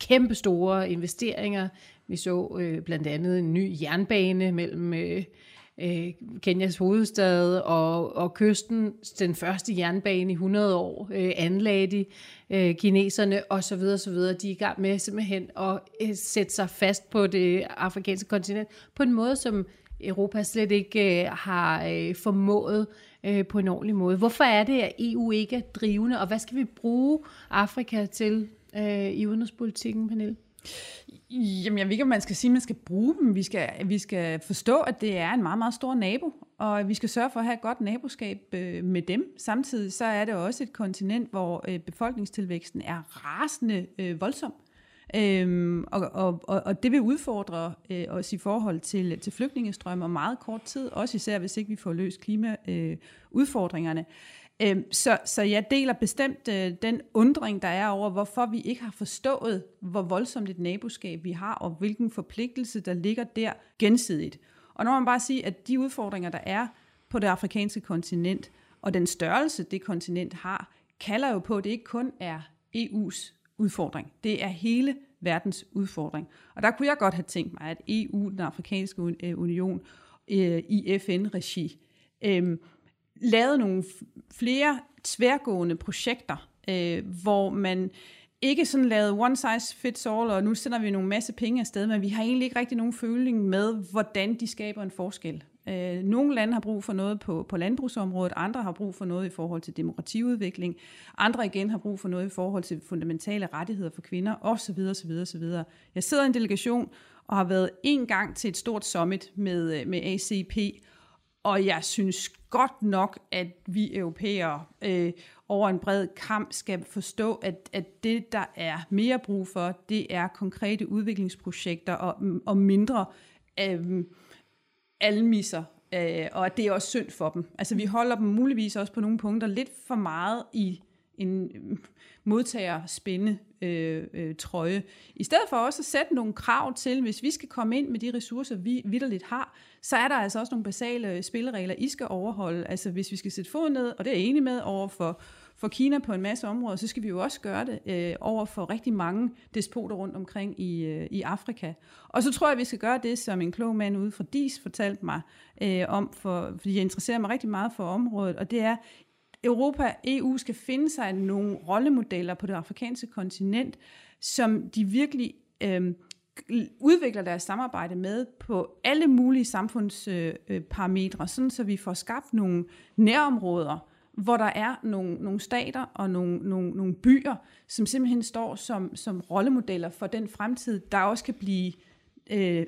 kæmpe store investeringer. Vi så øh, blandt andet en ny jernbane mellem øh, øh, Kenyas hovedstad og, og kysten. Den første jernbane i 100 år øh, anlagde de øh, kineserne osv. osv. De er i gang med simpelthen at øh, sætte sig fast på det afrikanske kontinent på en måde, som Europa slet ikke øh, har øh, formået øh, på en ordentlig måde. Hvorfor er det, at EU ikke er drivende, og hvad skal vi bruge Afrika til øh, i udenrigspolitikken, Pernille? Jamen, jeg ved ikke, om man skal sige, at man skal bruge dem. Vi skal, vi skal forstå, at det er en meget, meget stor nabo, og vi skal sørge for at have et godt naboskab øh, med dem. Samtidig så er det også et kontinent, hvor øh, befolkningstilvæksten er rasende øh, voldsom. Øhm, og, og, og, og det vil udfordre øh, os i forhold til, til flygtningestrømme om meget kort tid, også især hvis ikke vi får løst klimaudfordringerne. Øh, Øhm, så, så jeg deler bestemt øh, den undring, der er over, hvorfor vi ikke har forstået, hvor voldsomt et naboskab vi har, og hvilken forpligtelse, der ligger der gensidigt. Og når man bare sige, at de udfordringer, der er på det afrikanske kontinent, og den størrelse, det kontinent har, kalder jo på, at det ikke kun er EU's udfordring. Det er hele verdens udfordring. Og der kunne jeg godt have tænkt mig, at EU, den afrikanske øh, union, øh, i FN-regi, øh, lavet nogle flere tværgående projekter, øh, hvor man ikke sådan lavet one size fits all, og nu sender vi nogle masse penge afsted, men vi har egentlig ikke rigtig nogen føling med, hvordan de skaber en forskel. Øh, nogle lande har brug for noget på, på landbrugsområdet, andre har brug for noget i forhold til demokratiudvikling, andre igen har brug for noget i forhold til fundamentale rettigheder for kvinder, osv. osv., osv. Jeg sidder i en delegation og har været en gang til et stort summit med, øh, med ACP, og jeg synes godt nok, at vi europæere øh, over en bred kamp skal forstå, at, at det, der er mere brug for, det er konkrete udviklingsprojekter og, og mindre øh, almisser, øh, og at det er også synd for dem. Altså vi holder dem muligvis også på nogle punkter lidt for meget i en øh, modtagerspænde øh, øh, trøje. I stedet for også at sætte nogle krav til, hvis vi skal komme ind med de ressourcer, vi vidderligt har, så er der altså også nogle basale spilleregler, I skal overholde. Altså hvis vi skal sætte fod ned, og det er jeg enig med over for, for Kina på en masse områder, så skal vi jo også gøre det øh, over for rigtig mange despoter rundt omkring i, øh, i Afrika. Og så tror jeg, vi skal gøre det, som en klog mand ude fra DIS fortalte mig øh, om, for, fordi jeg interesserer mig rigtig meget for området, og det er, Europa, EU skal finde sig nogle rollemodeller på det afrikanske kontinent, som de virkelig øh, udvikler deres samarbejde med på alle mulige samfundsparametre, sådan så vi får skabt nogle nærområder, hvor der er nogle, nogle stater og nogle, nogle, nogle byer, som simpelthen står som, som rollemodeller for den fremtid, der også kan blive øh,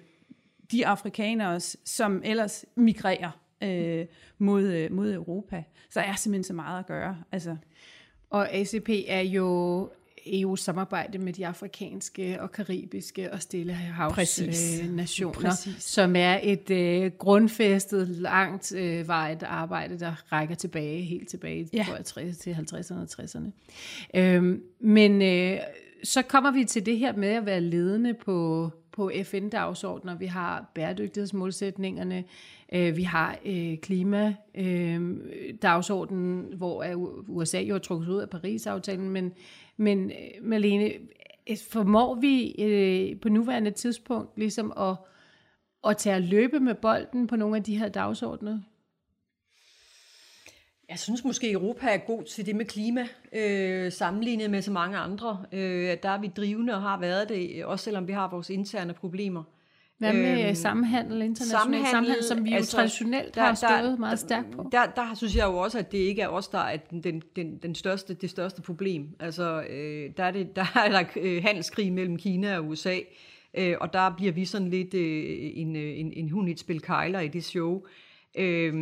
de afrikanere, som ellers migrerer øh, mod, øh, mod Europa. Så der er simpelthen så meget at gøre. Altså. Og ACP er jo EU's samarbejde med de afrikanske og karibiske og stillehavsnationer, øh, som er et øh, grundfæstet, langt øh, vejet arbejde, der rækker tilbage, helt tilbage ja. jeg, til 50'erne og 60'erne. Øhm, men øh, så kommer vi til det her med at være ledende på, på FN-dagsordner. Vi har bæredygtighedsmålsætningerne, øh, vi har øh, klimadagsordenen, øh, hvor USA jo har trukket ud af Paris-aftalen, men men øh, Malene, øh, formår vi øh, på nuværende tidspunkt ligesom at, at tage at løbe med bolden på nogle af de her dagsordner? Jeg synes måske, at Europa er god til det med klima, øh, sammenlignet med så mange andre. Øh, der er vi drivende og har været det, også selvom vi har vores interne problemer. Hvad med øhm, samhandel, international samhandel, samhandel, som vi altså, jo traditionelt der, har stået der, meget stærkt på? Der, der, der synes jeg jo også, at det ikke er os, der er den, den, den største, det største problem. Altså, øh, der er, det, der er der øh, handelskrig mellem Kina og USA, øh, og der bliver vi sådan lidt øh, en, øh, en, en hund i et spil kejler i det show. Øh,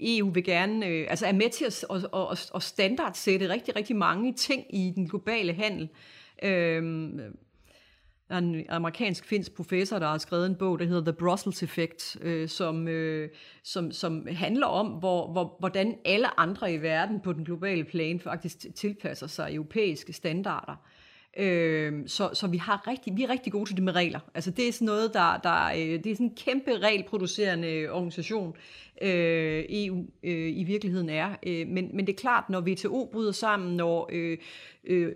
EU vil gerne, øh, altså er med til at, at, at, at standardsætte rigtig, rigtig mange ting i den globale handel. Øh, der er en amerikansk-finsk professor, der har skrevet en bog, der hedder The Brussels Effect, øh, som, øh, som, som handler om, hvor, hvor, hvordan alle andre i verden på den globale plan faktisk tilpasser sig europæiske standarder. Øh, så, så vi, har rigtig, vi er rigtig gode til det med regler. Altså det er sådan noget, der, der øh, det er sådan en kæmpe regelproducerende øh, organisation, øh, EU øh, i virkeligheden er. Øh, men, men det er klart, når WTO bryder sammen, når øh, øh,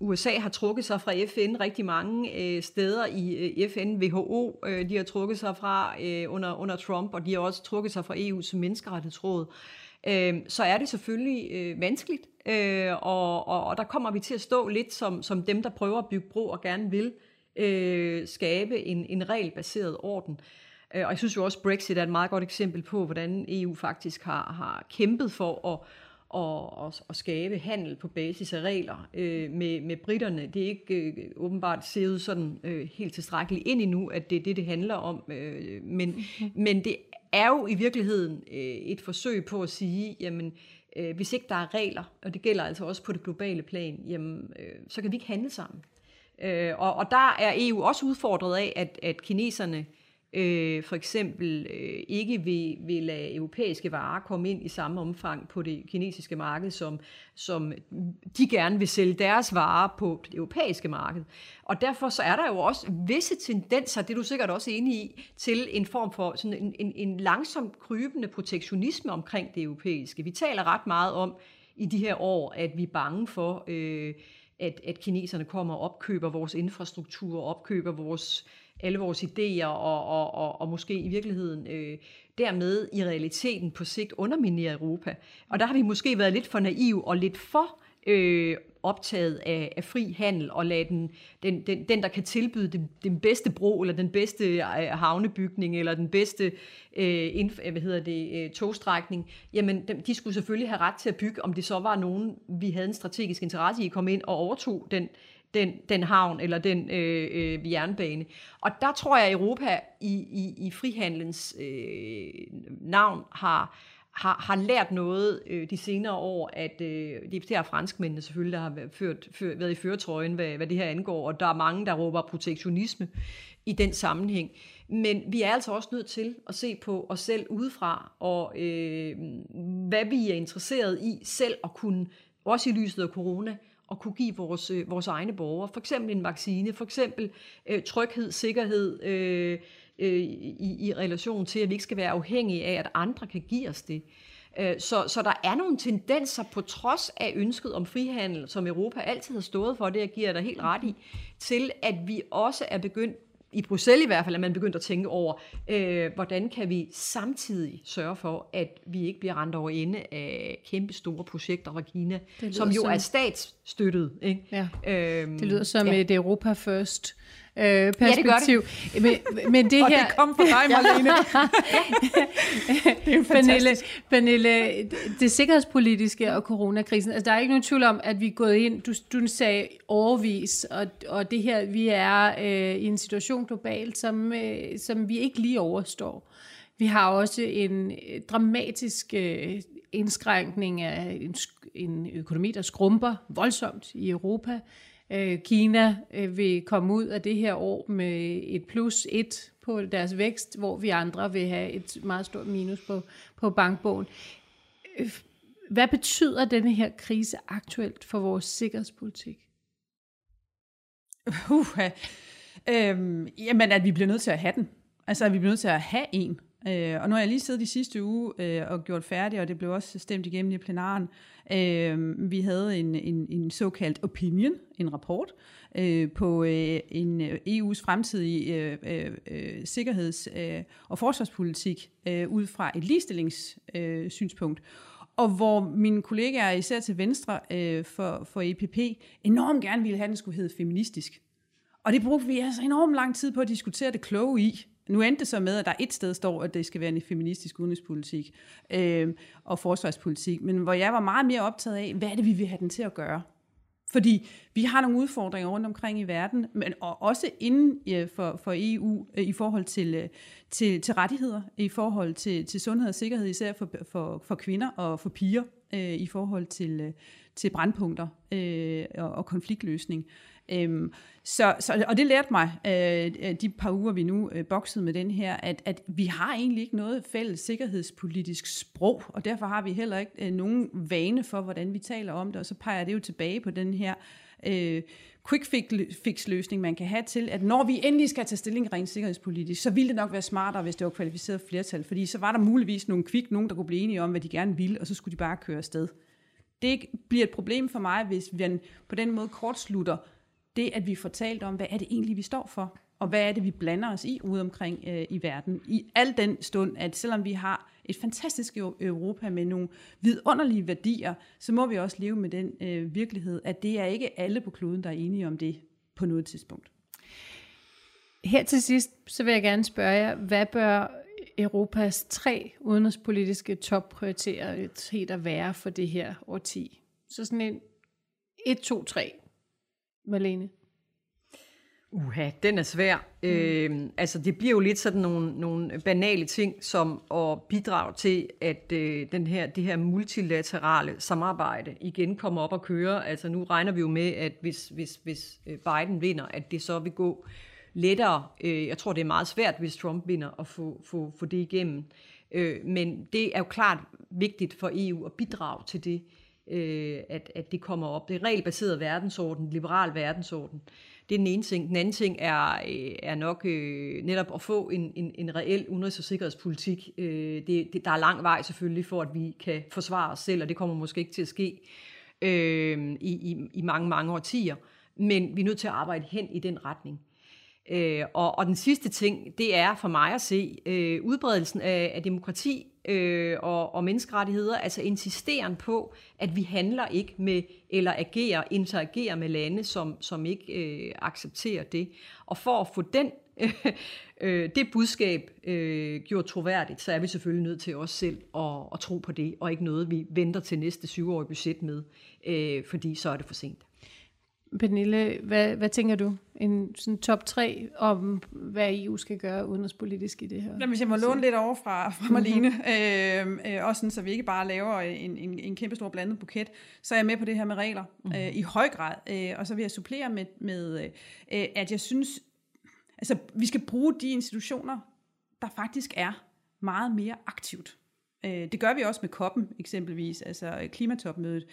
USA har trukket sig fra FN rigtig mange øh, steder i øh, FN, WHO, øh, de har trukket sig fra øh, under, under Trump, og de har også trukket sig fra EU's menneskerettighedsråd, øh, så er det selvfølgelig øh, vanskeligt, øh, og, og, og der kommer vi til at stå lidt som, som dem, der prøver at bygge bro og gerne vil øh, skabe en, en regelbaseret orden. Øh, og jeg synes jo også, at Brexit er et meget godt eksempel på, hvordan EU faktisk har, har kæmpet for at, at, at, at skabe handel på basis af regler øh, med, med britterne. Det er ikke øh, åbenbart set sådan øh, helt tilstrækkeligt ind endnu, at det er det, det handler om. Øh, men, mm-hmm. men det er jo i virkeligheden øh, et forsøg på at sige, jamen, øh, hvis ikke der er regler, og det gælder altså også på det globale plan, jamen, øh, så kan vi ikke handle sammen. Øh, og, og der er EU også udfordret af, at, at kineserne øh, for eksempel øh, ikke vil, vil lade europæiske varer komme ind i samme omfang på det kinesiske marked, som, som de gerne vil sælge deres varer på det europæiske marked. Og derfor så er der jo også visse tendenser, det er du sikkert også enig i, til en form for sådan en, en, en langsomt krybende protektionisme omkring det europæiske. Vi taler ret meget om i de her år, at vi er bange for, øh, at, at kineserne kommer og opkøber vores infrastruktur, opkøber vores alle vores idéer, og, og, og, og måske i virkeligheden øh, dermed i realiteten på sigt underminere Europa. Og der har vi måske været lidt for naiv og lidt for øh, optaget af, af fri handel og lade den, den, den, den der kan tilbyde den, den bedste bro, eller den bedste øh, havnebygning, eller den bedste øh, inf, øh, hvad hedder det, øh, togstrækning, jamen de, de skulle selvfølgelig have ret til at bygge, om det så var nogen, vi havde en strategisk interesse i at komme ind og overtog den den, den havn eller den øh, øh, jernbane. Og der tror jeg, at Europa i, i, i frihandlens øh, navn har, har, har lært noget øh, de senere år, at øh, det er franskmændene selvfølgelig, der har været, ført, før, været i føretrøjen, hvad, hvad det her angår, og der er mange, der råber protektionisme i den sammenhæng. Men vi er altså også nødt til at se på os selv udefra, og øh, hvad vi er interesseret i selv at kunne, også i lyset af corona, at kunne give vores, øh, vores egne borgere. For eksempel en vaccine, for eksempel øh, tryghed, sikkerhed øh, øh, i, i relation til, at vi ikke skal være afhængige af, at andre kan give os det. Øh, så, så der er nogle tendenser på trods af ønsket om frihandel, som Europa altid har stået for, det jeg giver dig helt ret i, til at vi også er begyndt i Bruxelles i hvert fald, at man begyndt at tænke over, øh, hvordan kan vi samtidig sørge for, at vi ikke bliver rendt over ende af kæmpe store projekter fra Kina, som jo er stats, støttet. Ikke? Ja. Øhm, Det lyder som ja. et Europa First øh, perspektiv. det Men, men det Og her... det kom fra dig, Marlene. Det er Pernille. Pernille, det, det sikkerhedspolitiske og coronakrisen, altså der er ikke nogen tvivl om, at vi er gået ind, du, du sagde overvis, og, og det her, vi er øh, i en situation globalt, som, øh, som vi ikke lige overstår. Vi har også en øh, dramatisk øh, indskrænkning af en, en økonomi, der skrumper voldsomt i Europa. Øh, Kina øh, vil komme ud af det her år med et plus et på deres vækst, hvor vi andre vil have et meget stort minus på, på bankbogen. Øh, hvad betyder denne her krise aktuelt for vores sikkerhedspolitik? Uh, øhm, jamen, at vi bliver nødt til at have den. Altså, at vi bliver nødt til at have en. Øh, og nu har jeg lige siddet de sidste uge øh, og gjort færdig, og det blev også stemt igennem i plenaren. Øh, vi havde en, en, en såkaldt opinion, en rapport, øh, på øh, en øh, EU's fremtidige øh, øh, øh, sikkerheds- øh, og forsvarspolitik øh, ud fra et ligestillingssynspunkt. Øh, synspunkt. og hvor mine kollegaer, især til venstre øh, for, for EPP, enormt gerne ville have, at den skulle hedde feministisk. Og det brugte vi altså enormt lang tid på at diskutere det kloge i. Nu endte det så med, at der et sted står, at det skal være en feministisk udenrigspolitik øh, og forsvarspolitik, men hvor jeg var meget mere optaget af, hvad er det, vi vil have den til at gøre? Fordi vi har nogle udfordringer rundt omkring i verden, men og også inden for, for EU øh, i forhold til, øh, til, til rettigheder, i forhold til, til sundhed og sikkerhed, især for, for, for kvinder og for piger, øh, i forhold til, øh, til brandpunkter øh, og, og konfliktløsning. Øhm, så, så, og det lærte mig, øh, de par uger, vi nu øh, boksede med den her, at, at vi har egentlig ikke noget fælles sikkerhedspolitisk sprog, og derfor har vi heller ikke øh, nogen vane for, hvordan vi taler om det, og så peger det jo tilbage på den her øh, quick fix løsning, man kan have til, at når vi endelig skal tage stilling rent sikkerhedspolitisk, så ville det nok være smartere, hvis det var kvalificeret flertal, fordi så var der muligvis nogle kvik, nogen, der kunne blive enige om, hvad de gerne ville, og så skulle de bare køre afsted. Det bliver et problem for mig, hvis vi på den måde kortslutter det, at vi får talt om, hvad er det egentlig, vi står for, og hvad er det, vi blander os i ude omkring øh, i verden. I al den stund, at selvom vi har et fantastisk Europa med nogle vidunderlige værdier, så må vi også leve med den øh, virkelighed, at det er ikke alle på kloden, der er enige om det på noget tidspunkt. Her til sidst, så vil jeg gerne spørge jer, hvad bør Europas tre udenrigspolitiske topprioriteter være for det her årti? Så sådan en 1, 2, 3. Malene? Uha, den er svær. Mm. Øh, altså, det bliver jo lidt sådan nogle, nogle banale ting, som at bidrage til, at øh, den her, det her multilaterale samarbejde igen kommer op og køre. Altså, nu regner vi jo med, at hvis, hvis, hvis Biden vinder, at det så vil gå lettere. Øh, jeg tror, det er meget svært, hvis Trump vinder, at få, få, få det igennem. Øh, men det er jo klart vigtigt for EU at bidrage til det, øh, øh, at, at det kommer op. Det er regelbaseret verdensorden, liberal verdensorden. Det er den ene ting. Den anden ting er, øh, er nok øh, netop at få en, en, en reel udenrigs- og sikkerhedspolitik. Øh, det, det, der er lang vej selvfølgelig for, at vi kan forsvare os selv, og det kommer måske ikke til at ske øh, i, i, i mange, mange årtier. Men vi er nødt til at arbejde hen i den retning. Øh, og, og den sidste ting, det er for mig at se øh, udbredelsen af, af demokrati øh, og, og menneskerettigheder, altså insisteren på, at vi handler ikke med, eller agerer, interagerer med lande, som, som ikke øh, accepterer det. Og for at få den, øh, det budskab øh, gjort troværdigt, så er vi selvfølgelig nødt til os selv at, at tro på det, og ikke noget, vi venter til næste syvårige budget med, øh, fordi så er det for sent. Pernille, hvad, hvad tænker du? En sådan top 3 om, hvad EU skal gøre udenrigspolitisk i det her? Jamen, hvis jeg må låne lidt over fra, fra Marlene, mm-hmm. øh, også sådan, så vi ikke bare laver en, en, en kæmpe stor blandet buket, så er jeg med på det her med regler mm-hmm. øh, i høj grad. Øh, og så vil jeg supplere med, med øh, at jeg synes, altså vi skal bruge de institutioner, der faktisk er meget mere aktivt. Øh, det gør vi også med koppen eksempelvis, altså øh, klimatopmødet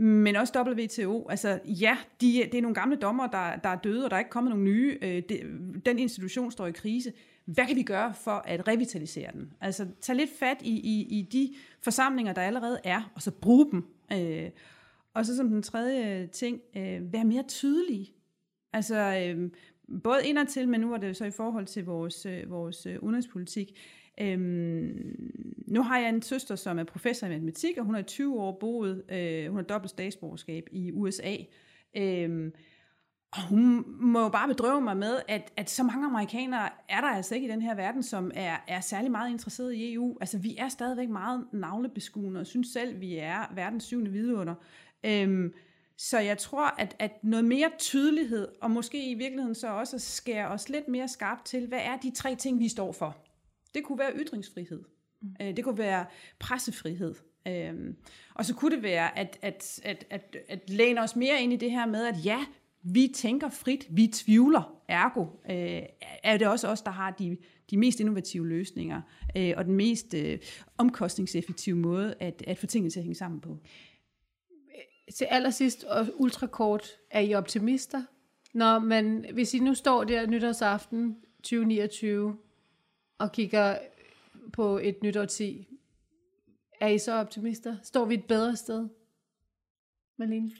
men også WTO. Altså ja, de, det er nogle gamle dommer, der, der er døde, og der er ikke kommet nogle nye. Øh, det, den institution står i krise. Hvad kan vi gøre for at revitalisere den? Altså tage lidt fat i, i, i de forsamlinger, der allerede er, og så bruge dem. Øh, og så som den tredje øh, ting, øh, være mere tydelige. Altså øh, både indadtil, men nu er det så i forhold til vores, øh, vores øh, udenrigspolitik. Øhm, nu har jeg en søster, som er professor i matematik, og hun har 20 år boet, øh, hun har dobbelt statsborgerskab i USA. Øhm, og hun må jo bare bedrøve mig med, at, at så mange amerikanere er der altså ikke i den her verden, som er, er særlig meget interesseret i EU. Altså vi er stadigvæk meget navlebeskuende, og synes selv, vi er verdens syvende vidunder. Øhm, så jeg tror, at, at noget mere tydelighed, og måske i virkeligheden så også at skære os lidt mere skarpt til, hvad er de tre ting, vi står for? Det kunne være ytringsfrihed. Mm. Øh, det kunne være pressefrihed. Øhm, og så kunne det være at, at, at, at, at læne os mere ind i det her med, at ja, vi tænker frit, vi tvivler, ergo øh, er det også os, der har de, de mest innovative løsninger, øh, og den mest øh, omkostningseffektive måde at, at få tingene til at hænge sammen på. Til allersidst og ultrakort, er I optimister? Når man, hvis I nu står der nytårsaften 2029 og kigger på et nytårti, er I så optimister? Står vi et bedre sted? Malene?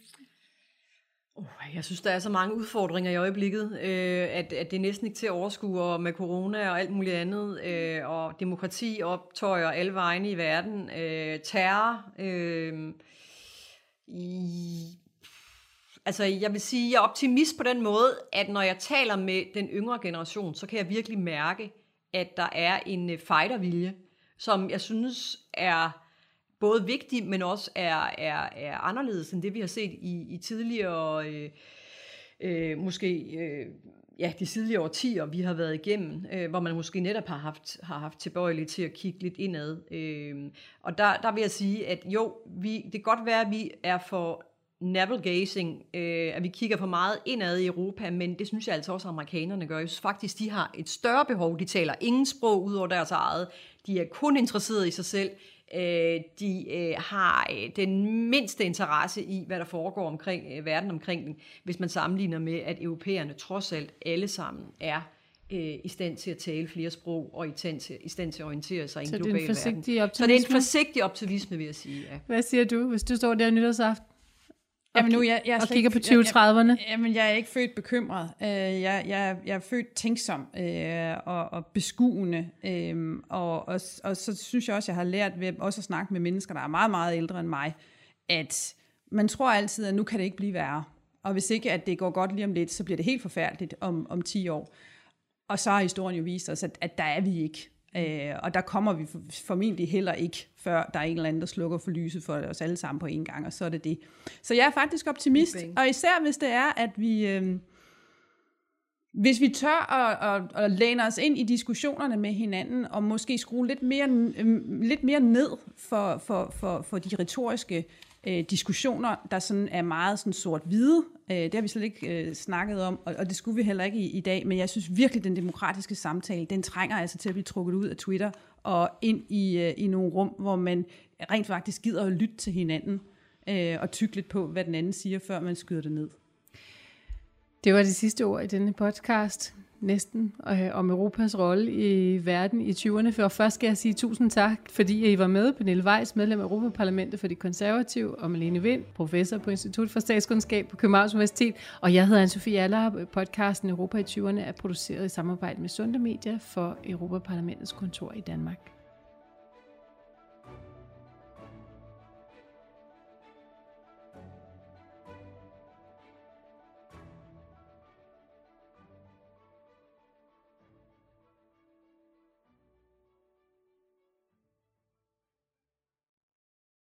Oh, jeg synes, der er så mange udfordringer i øjeblikket, øh, at, at det er næsten ikke til at overskue, og med corona og alt muligt andet, øh, og demokrati optøjer alle vegne i verden, øh, terror. Øh, i, altså, jeg vil sige, jeg er optimist på den måde, at når jeg taler med den yngre generation, så kan jeg virkelig mærke, at der er en øh, fightervilje, som jeg synes er både vigtig, men også er, er, er anderledes end det, vi har set i, i tidligere, øh, øh, måske øh, ja, de tidligere årtier, vi har været igennem, øh, hvor man måske netop har haft, har haft tilbøjelighed til at kigge lidt indad. Øh, og der, der vil jeg sige, at jo, vi, det kan godt være, at vi er for navel gazing, øh, at vi kigger for meget indad i Europa, men det synes jeg altså også, at amerikanerne gør. Jeg synes faktisk, de har et større behov. De taler ingen sprog ud over deres eget. De er kun interesserede i sig selv. Øh, de øh, har øh, den mindste interesse i, hvad der foregår omkring øh, verden omkring dem, hvis man sammenligner med, at europæerne trods alt alle sammen er øh, i stand til at tale flere sprog, og i stand til, i stand til at orientere sig i en global verden. Så det er en forsigtig optimisme, vil jeg sige. Ja. Hvad siger du, hvis du står der nytårsaften? Jamen nu, jeg, jeg og kigger på 2030'erne? Jamen, jeg er ikke født bekymret. Øh, jeg, jeg, jeg er født tænksom øh, og, og beskuende. Øh, og, og, og så synes jeg også, jeg har lært ved også at snakke med mennesker, der er meget, meget ældre end mig, at man tror altid, at nu kan det ikke blive værre. Og hvis ikke, at det går godt lige om lidt, så bliver det helt forfærdeligt om, om 10 år. Og så har historien jo vist os, at, at der er vi ikke. Øh, og der kommer vi formentlig heller ikke, før der er en eller anden, der slukker for lyset for os alle sammen på en gang, og så er det det. Så jeg er faktisk optimist, og især hvis det er, at vi... Øh, hvis vi tør at, at, at læne os ind i diskussionerne med hinanden, og måske skrue lidt mere, øh, lidt mere ned for, for, for, for de retoriske øh, diskussioner, der sådan er meget sådan sort-hvide. Øh, det har vi slet ikke øh, snakket om, og, og det skulle vi heller ikke i, i dag, men jeg synes virkelig, den demokratiske samtale, den trænger altså til at blive trukket ud af Twitter og ind i, øh, i nogle rum, hvor man rent faktisk gider at lytte til hinanden øh, og tykke lidt på, hvad den anden siger, før man skyder det ned. Det var det sidste ord i denne podcast næsten øh, om Europas rolle i verden i 20'erne. For først skal jeg sige tusind tak, fordi I var med. Pernille Weiss, medlem af Europaparlamentet for de konservative, og Malene Vind, professor på Institut for Statskundskab på Københavns Universitet. Og jeg hedder Anne-Sophie Aller. Podcasten Europa i 20'erne er produceret i samarbejde med Sunde Media for Europaparlamentets kontor i Danmark.